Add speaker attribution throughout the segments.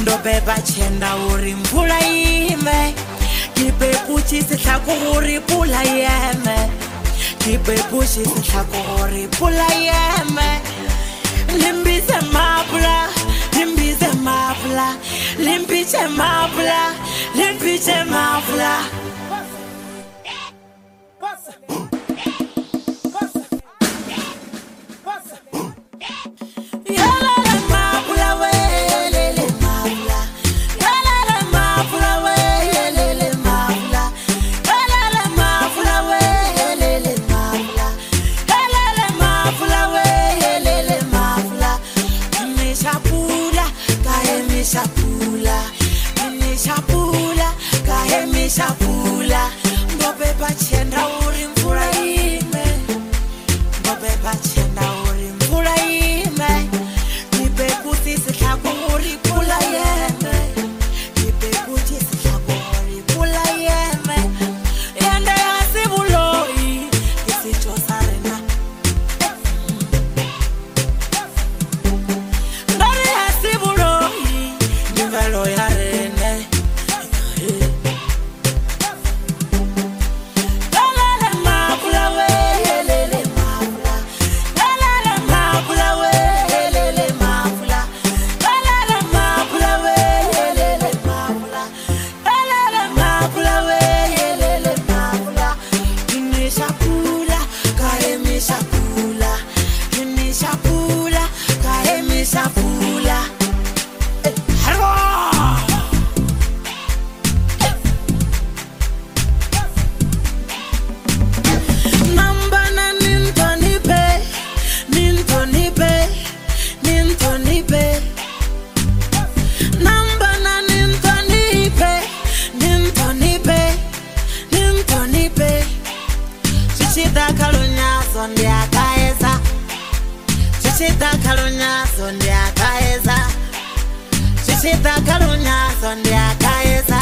Speaker 1: ndo beba tshenda uri mpula ime ke beputše sehlako gore pula eme ke beputše sehlako gore pula eme lembise ma 下。runyazo ndiyakaedza zvichidaka runyazo ndiyakaedza zvichidaka runyazo ndiyakaedza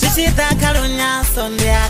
Speaker 1: zvichidaka runyazo ndiyaka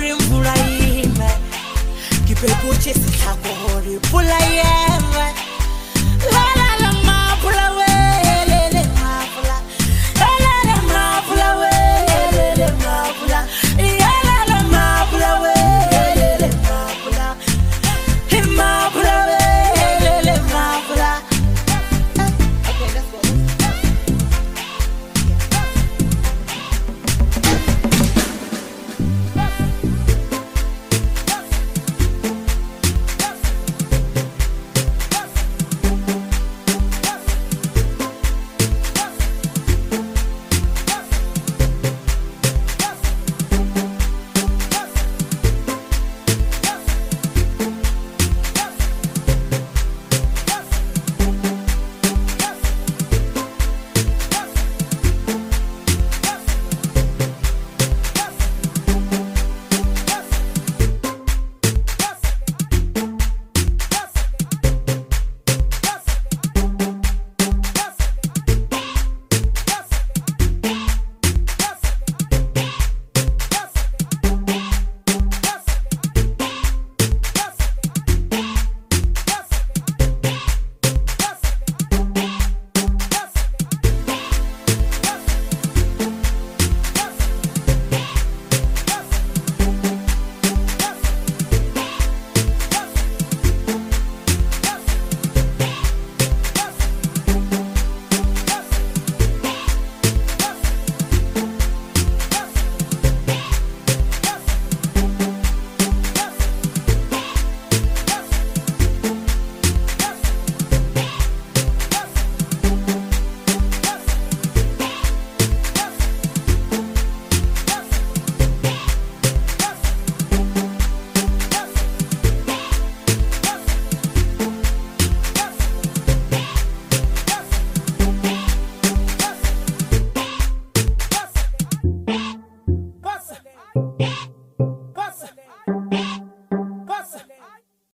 Speaker 1: Pull are yeah.